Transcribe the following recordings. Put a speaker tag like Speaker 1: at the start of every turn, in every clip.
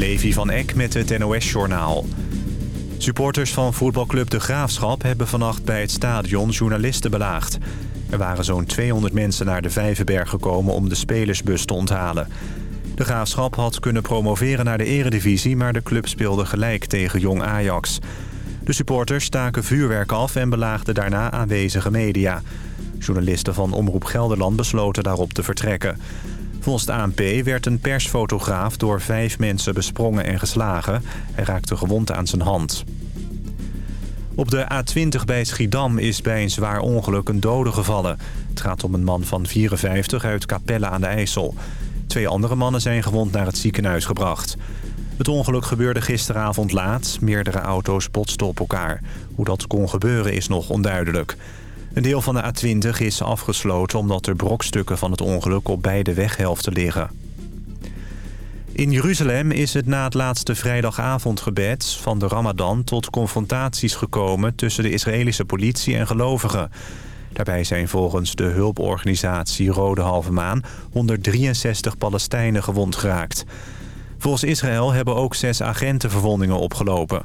Speaker 1: Levi van Eck met het NOS-journaal. Supporters van voetbalclub De Graafschap hebben vannacht bij het stadion journalisten belaagd. Er waren zo'n 200 mensen naar de Vijverberg gekomen om de spelersbus te onthalen. De Graafschap had kunnen promoveren naar de eredivisie... maar de club speelde gelijk tegen Jong Ajax. De supporters staken vuurwerk af en belaagden daarna aanwezige media. Journalisten van Omroep Gelderland besloten daarop te vertrekken. Volgens de ANP werd een persfotograaf door vijf mensen besprongen en geslagen. Hij raakte gewond aan zijn hand. Op de A20 bij Schiedam is bij een zwaar ongeluk een dode gevallen. Het gaat om een man van 54 uit Capelle aan de IJssel. Twee andere mannen zijn gewond naar het ziekenhuis gebracht. Het ongeluk gebeurde gisteravond laat. Meerdere auto's botsten op elkaar. Hoe dat kon gebeuren is nog onduidelijk. Een deel van de A20 is afgesloten omdat er brokstukken van het ongeluk op beide weghelften liggen. In Jeruzalem is het na het laatste vrijdagavondgebed van de Ramadan tot confrontaties gekomen tussen de Israëlische politie en gelovigen. Daarbij zijn volgens de hulporganisatie Rode Halve Maan 163 Palestijnen gewond geraakt. Volgens Israël hebben ook zes agenten verwondingen opgelopen.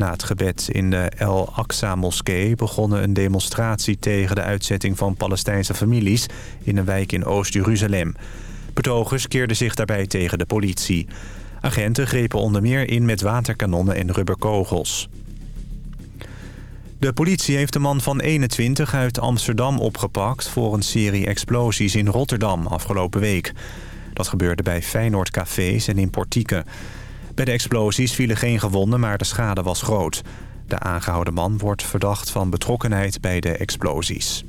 Speaker 1: Na het gebed in de El Aqsa-moskee begonnen een demonstratie tegen de uitzetting van Palestijnse families in een wijk in Oost-Jeruzalem. Betogers keerden zich daarbij tegen de politie. Agenten grepen onder meer in met waterkanonnen en rubberkogels. De politie heeft een man van 21 uit Amsterdam opgepakt... voor een serie explosies in Rotterdam afgelopen week. Dat gebeurde bij Feyenoord Cafés en in Portieken. Bij de explosies vielen geen gewonden, maar de schade was groot. De aangehouden man wordt verdacht van betrokkenheid bij de explosies.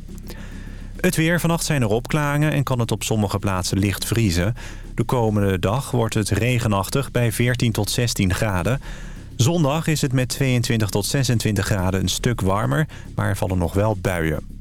Speaker 1: Het weer. Vannacht zijn er opklaringen en kan het op sommige plaatsen licht vriezen. De komende dag wordt het regenachtig bij 14 tot 16 graden. Zondag is het met 22 tot 26 graden een stuk warmer, maar er vallen nog wel buien.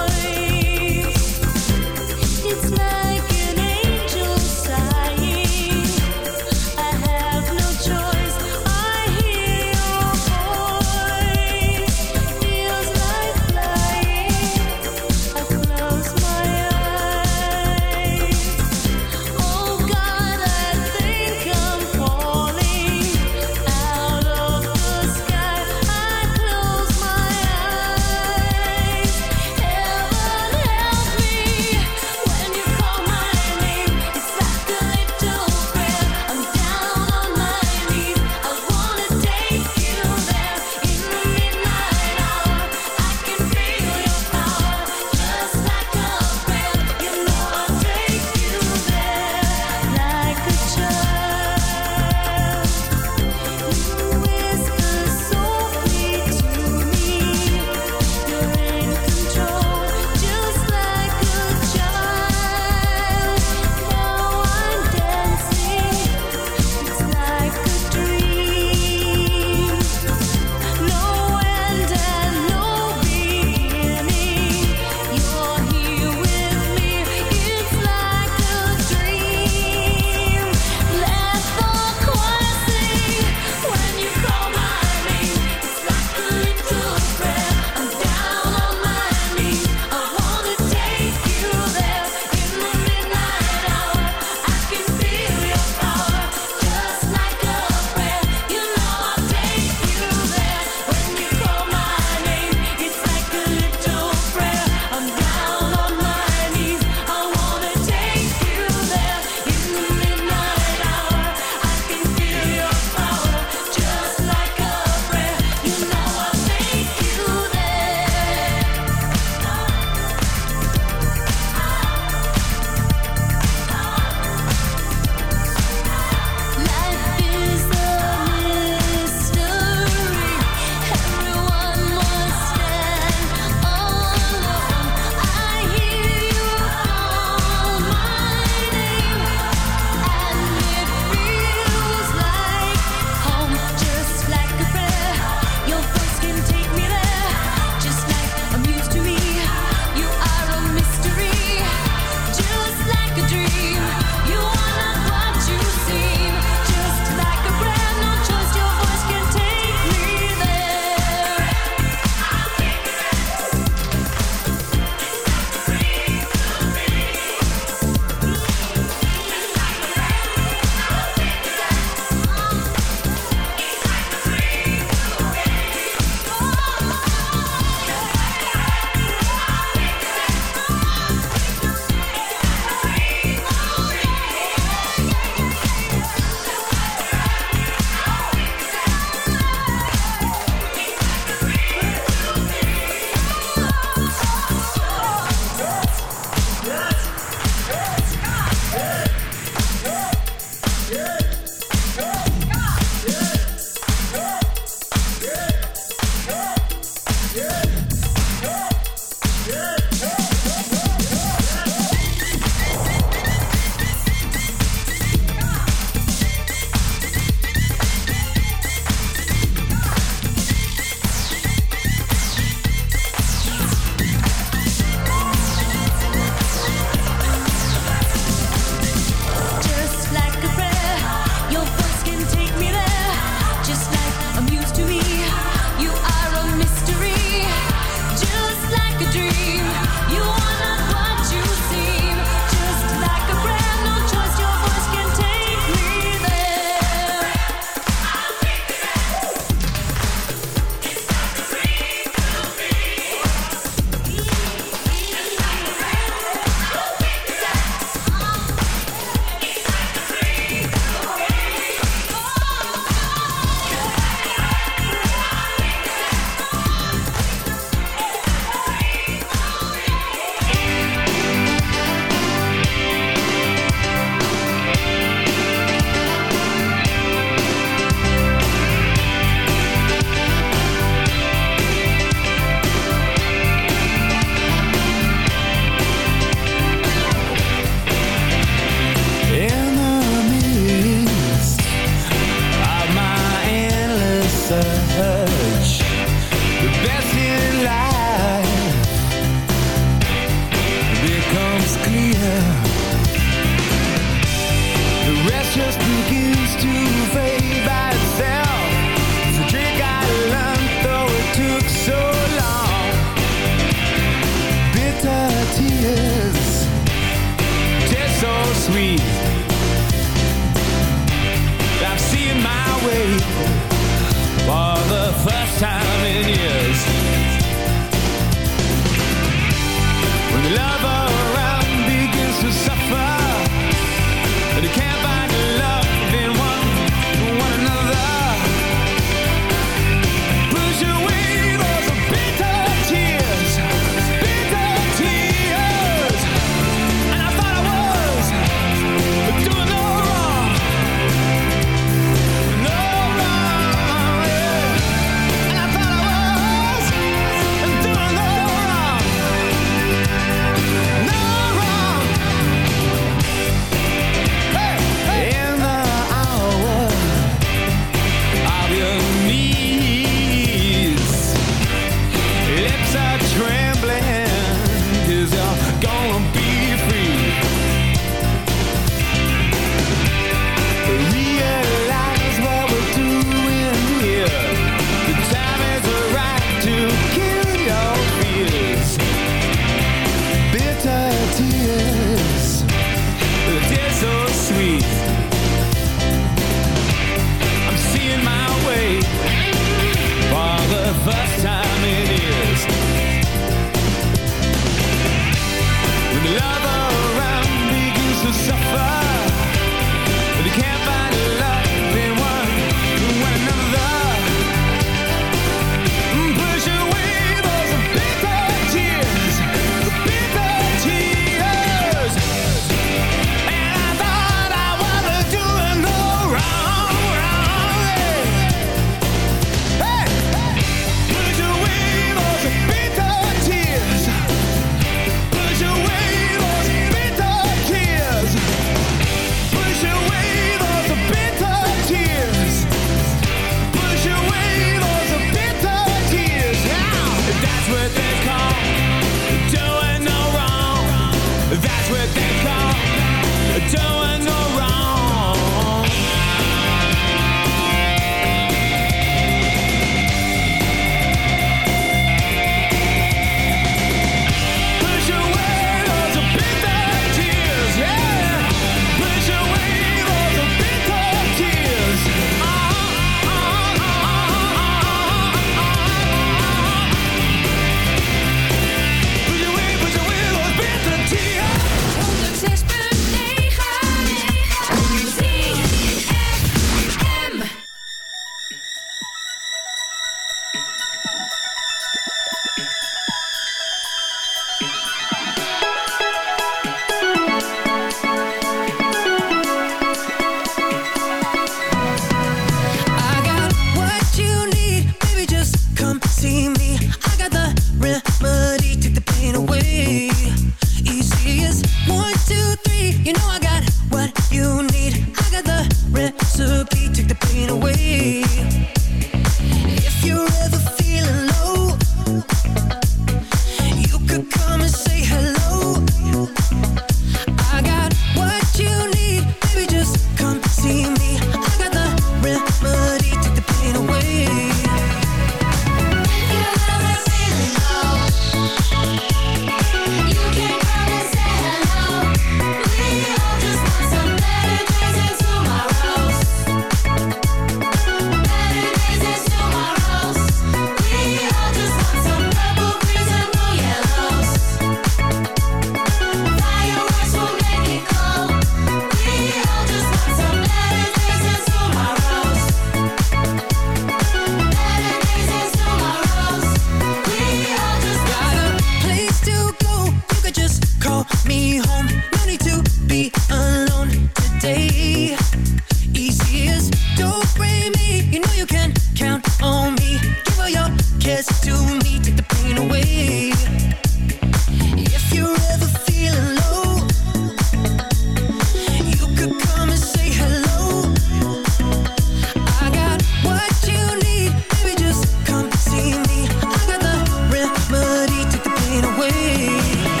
Speaker 2: see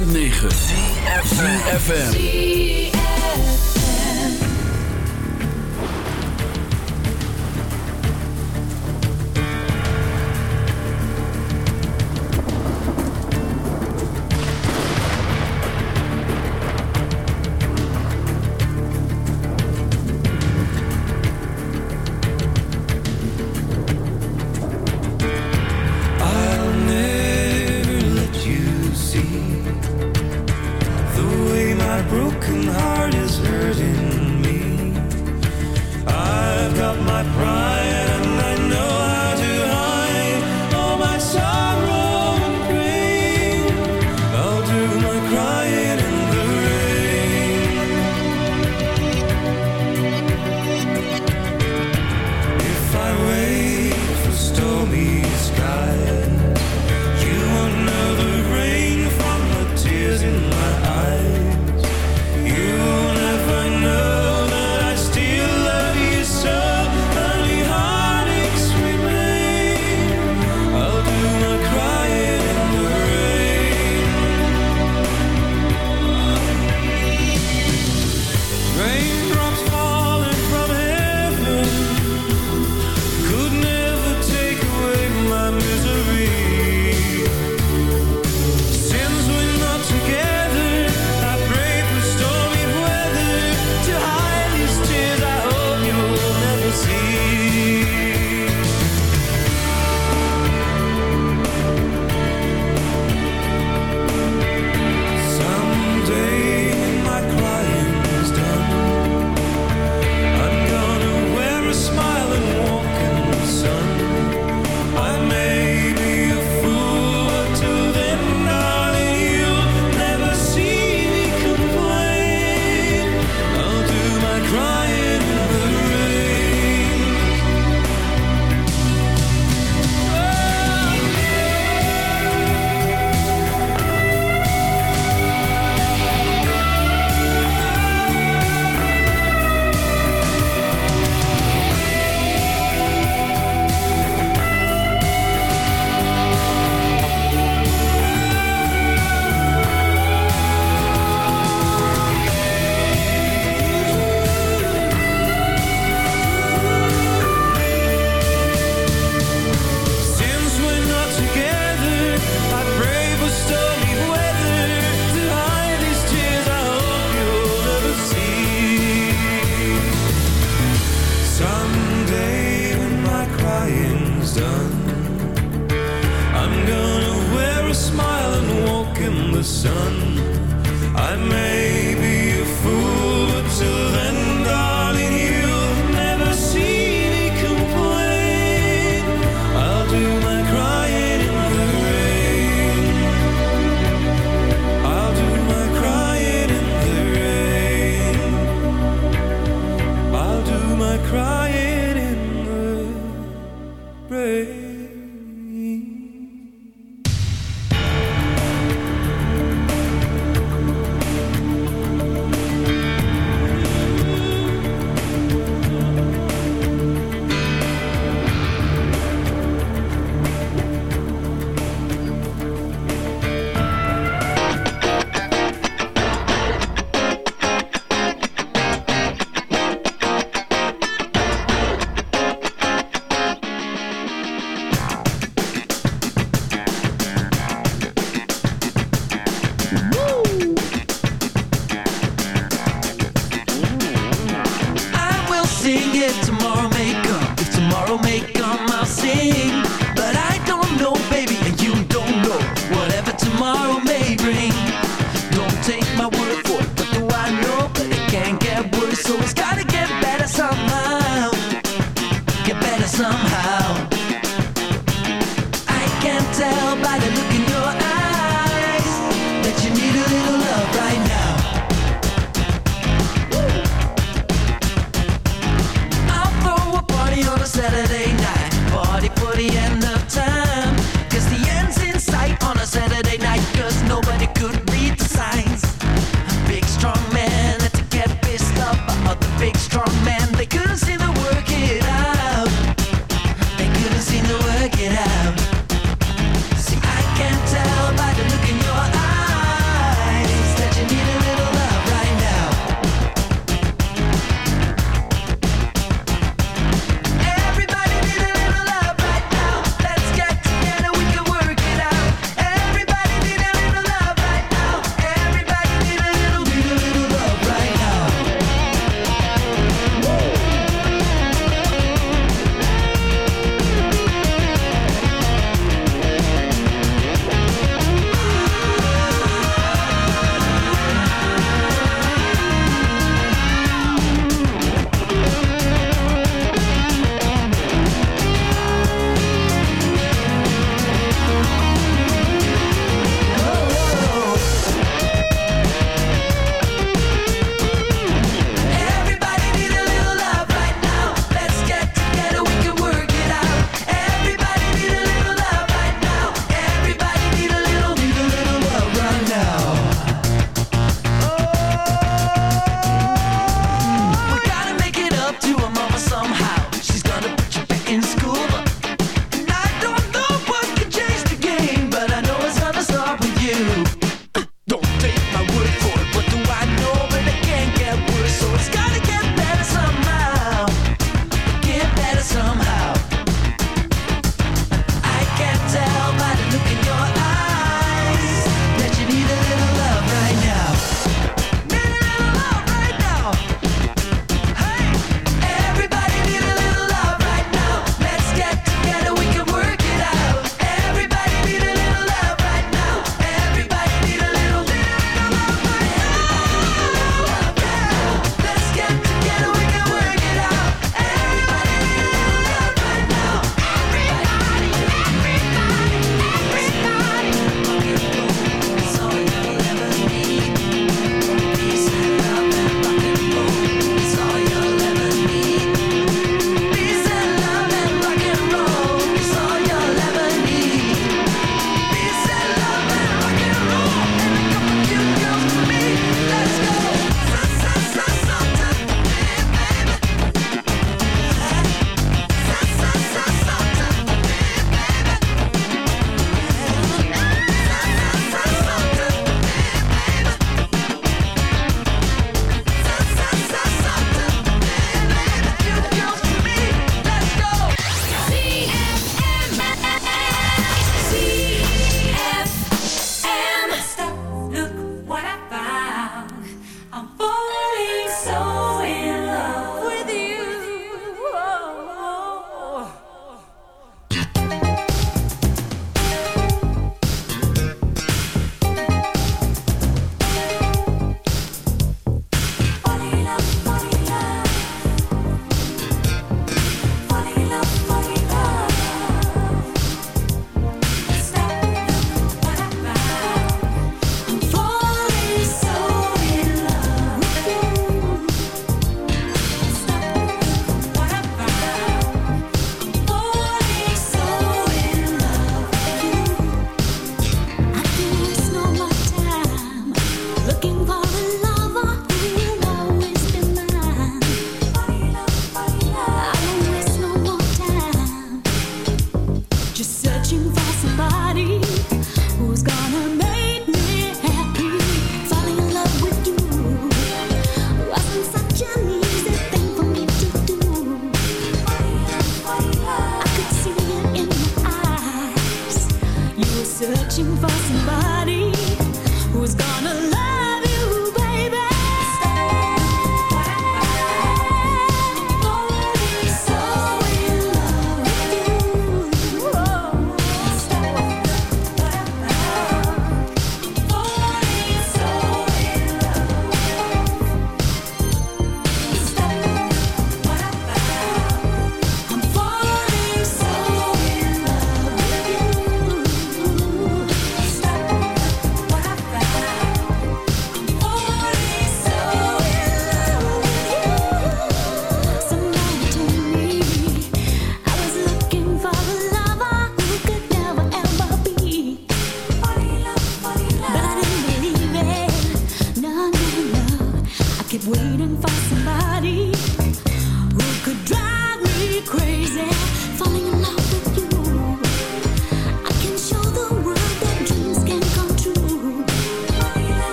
Speaker 2: 106.9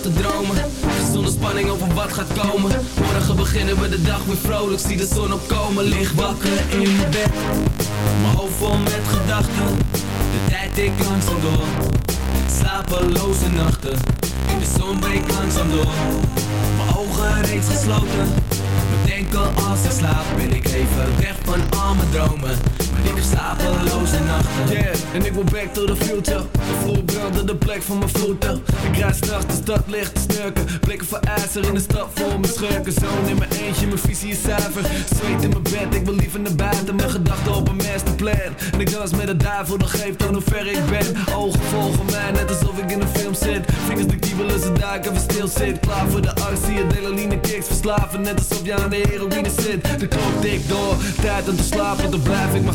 Speaker 2: dromen. Zonder spanning over wat gaat
Speaker 3: komen.
Speaker 2: Morgen beginnen we de dag
Speaker 3: weer vrolijk. Zie de zon opkomen, lig wakker in mijn bed. Mijn hoofd vol met gedachten. De tijd ik langzaam door. Slapeloze nachten. In de zon breekt langzaam door. Mijn ogen reeds gesloten. Denk denken als ik slaap Ben ik even weg van al mijn dromen. Ik heb de nachten. Yeah, en ik wil back to the future. De vloer op de plek van mijn voeten. Ik rijd straks de stad licht te snurken. Blikken voor ijzer in de stad voor mijn schurken. Zo in mijn eentje, mijn visie is zuiver. Zweet in mijn bed, ik wil liever naar buiten. Mijn gedachten op een masterplan. En ik dans met de duivel, dat geeft aan hoe ver ik ben. Ogen volgen mij, net alsof ik in een film zit. Vingers de kiebelen, ze duiken, we stil zitten, Klaar voor de arts, zie je delaline kicks. Verslaven, net alsof jij aan de heroïne zit. De klok dik door, tijd om te slapen Dan blijf ik maar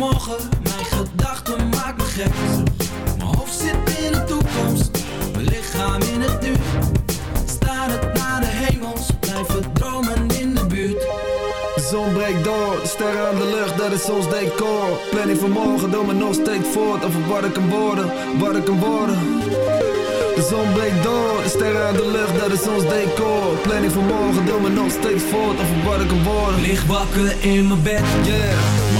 Speaker 3: morgen Mijn gedachten maken me gek. Mijn hoofd zit in de toekomst Mijn lichaam in het nu. Het naar de hemels Blijven dromen in de buurt. De zon breekt door, de sterren aan de lucht, dat is ons decor. Planning van morgen, doe me nog steeds voort Over wat ik kan worden, wat ik kan worden. De zon breekt door, de sterren aan de lucht, dat is ons decor. Planning van morgen, doe me nog steeds voort Over wat ik kan worden. Licht wakker in mijn bed, yeah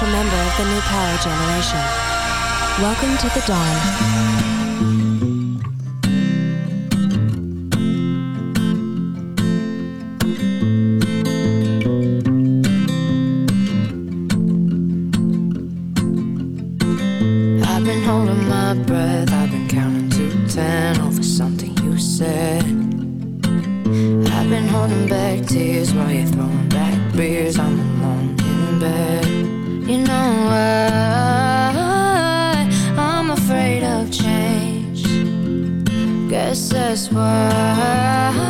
Speaker 4: special member of the new power generation. Welcome to the dawn.
Speaker 5: I've been holding back tears while you're throwing back beers. I'm alone in bed. You know I, I'm afraid of change. Guess that's why.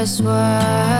Speaker 5: I swear